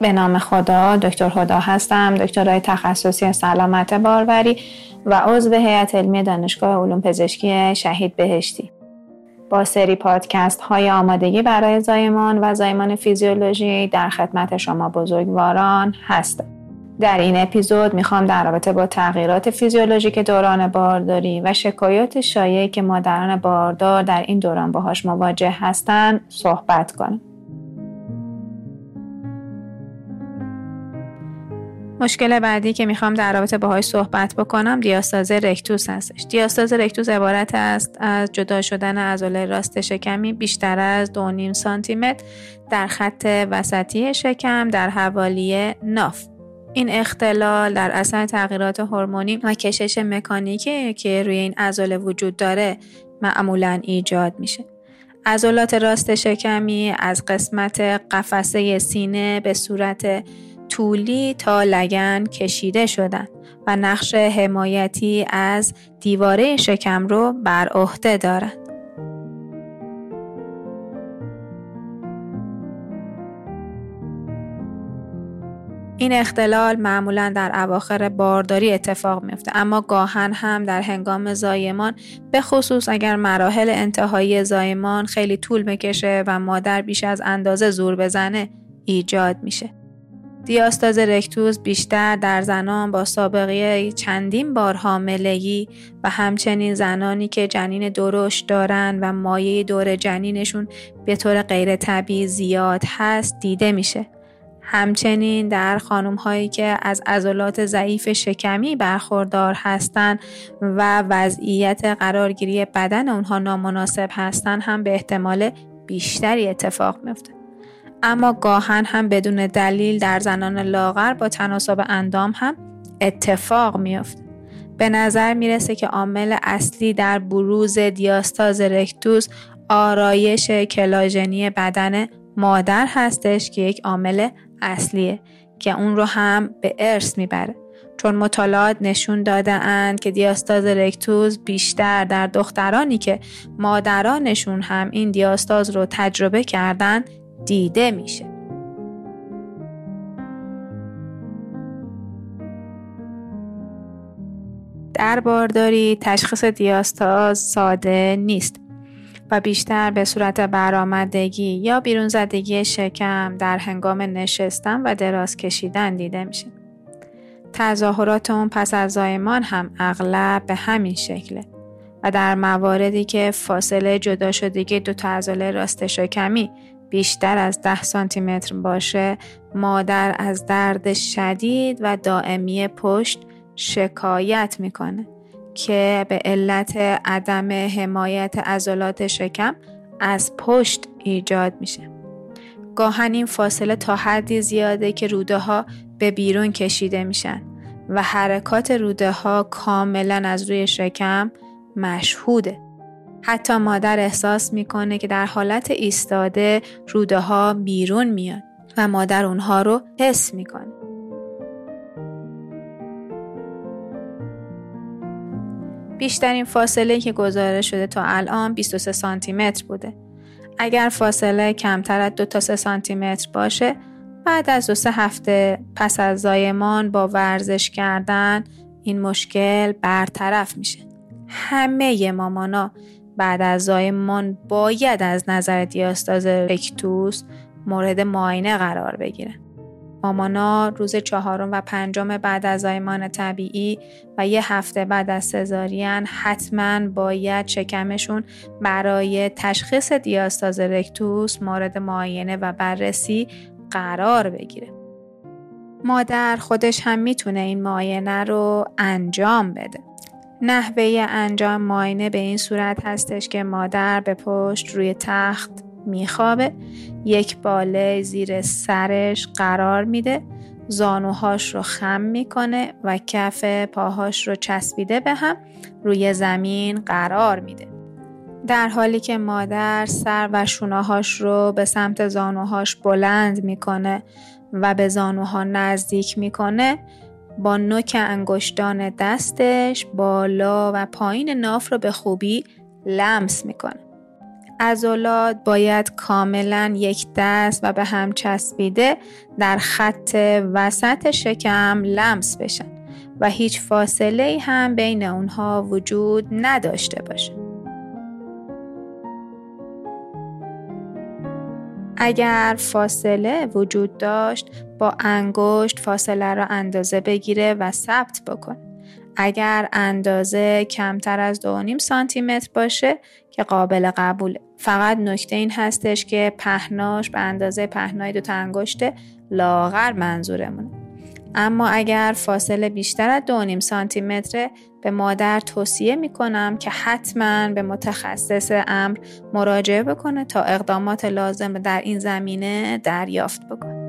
به نام خدا دکتر خدا هستم دکترای تخصصی سلامت باروری و عضو هیئت علمی دانشگاه علوم پزشکی شهید بهشتی. با سری پادکست های آمادگی برای زایمان و زایمان فیزیولوژی در خدمت شما بزرگواران هستم. در این اپیزود می‌خوام در رابطه با تغییرات فیزیولوژیک دوران بارداری و شکایات شایعی که مادران باردار در این دوران باهاش مواجه هستند صحبت کنم. مشکل بعدی که می‌خوام در رابطه باهاش صحبت بکنم دیاستاز رکتوس هستش. دیاستاز رکتوس عبارت است از جدا شدن عضله راست شکمی بیشتر از 2.5 سانتی متر در خط وسطی شکم در حوالی ناف. این اختلال در اثر تغییرات هورمونی و کشش مکانیکی که روی این عضله وجود داره معمولا ایجاد میشه. عضلات راست شکمی از قسمت قفسه سینه به صورت طولی تا لگن کشیده شدن و نقش حمایتی از دیواره شکم رو بر عهده دارند. این اختلال معمولا در اواخر بارداری اتفاق میفته اما گاهن هم در هنگام زایمان به خصوص اگر مراحل انتهایی زایمان خیلی طول بکشه و مادر بیش از اندازه زور بزنه ایجاد میشه. دیاستاز رکتوز بیشتر در زنان با سابقه چندین بار حاملگی و همچنین زنانی که جنین درشت دارن و مایه دور جنینشون به طور غیر طبیعی زیاد هست دیده میشه. همچنین در خانم هایی که از عضلات ضعیف شکمی برخوردار هستند و وضعیت قرارگیری بدن اونها نامناسب هستند هم به احتمال بیشتری اتفاق میفته. اما گاهن هم بدون دلیل در زنان لاغر با تناسب اندام هم اتفاق میافته. به نظر می‌رسه که عامل اصلی در بروز دیاستاز رکتوس آرایش کلاژنی بدن مادر هستش که یک عامل اصلیه که اون رو هم به ارث می‌بره چون مطالعات نشون داده اند که دیاستاز رکتوز بیشتر در دخترانی که مادرانشون هم این دیاستاز رو تجربه کردن دیده میشه در بارداری تشخیص دیاستاز ساده نیست و بیشتر به صورت برآمدگی یا بیرون زدگی شکم در هنگام نشستن و دراز کشیدن دیده میشه. تظاهرات اون پس از زایمان هم اغلب به همین شکله و در مواردی که فاصله جدا شدگی دو تا عضله راست شکمی بیشتر از 10 سانتی متر باشه مادر از درد شدید و دائمی پشت شکایت می‌کنه که به علت عدم حمایت عضلات شکم از پشت ایجاد میشه. گاهن این فاصله تا حدی زیاده که روده ها به بیرون کشیده میشن و حرکات روده ها کاملا از روی شکم مشهوده. حتی مادر احساس می‌کنه که در حالت ایستاده روده ها بیرون میاد و مادر اونها رو حس می‌کنه. بیشترین فاصله که گزارش شده تا الان 23 سانتی متر بوده. اگر فاصله کمتر از 2 تا 3 سانتی متر باشه بعد از دو سه هفته پس از زایمان با ورزش کردن این مشکل برطرف میشه. همه مامانا بعد از زایمان باید از نظر دیاستاز رکتوس مورد معاینه قرار بگیرن. مامانا روز چهارم و پنجم بعد از زایمان طبیعی و یه هفته بعد از سزارین حتما باید شکمشون برای تشخیص دیاستاز رکتوس مورد معاینه و بررسی قرار بگیره. مادر خودش هم می‌تونه این معاینه رو انجام بده. نحوه انجام معاینه به این صورت هستش که مادر به پشت روی تخت میخوابه یک باله زیر سرش قرار میده زانوهاش رو خم می‌کنه و کف پاهاش رو چسبیده به هم روی زمین قرار میده. در حالی که مادر سر و شونهاش رو به سمت زانوهاش بلند می‌کنه و به زانوها نزدیک می‌کنه با نوک انگشتان دستش بالا و پایین ناف رو به خوبی لمس می‌کنه عضلات باید کاملا یک دست و به هم چسبیده در خط وسط شکم لمس بشن و هیچ فاصله هم بین اونها وجود نداشته باشه. اگر فاصله وجود داشت با انگشت فاصله را اندازه بگیره و ثبت بکن. اگر اندازه کمتر از 2.5 سانتی متر باشه که قابل قبوله. فقط نکته این هستش که پهناش به اندازه پهنای دو تا انگشت لاغر منظورمونه. اما اگر فاصله بیشتر از 2.5 سانتی متره به مادر توصیه می کنم که حتما به متخصص امر مراجعه بکنه تا اقدامات لازم در این زمینه دریافت بکنه.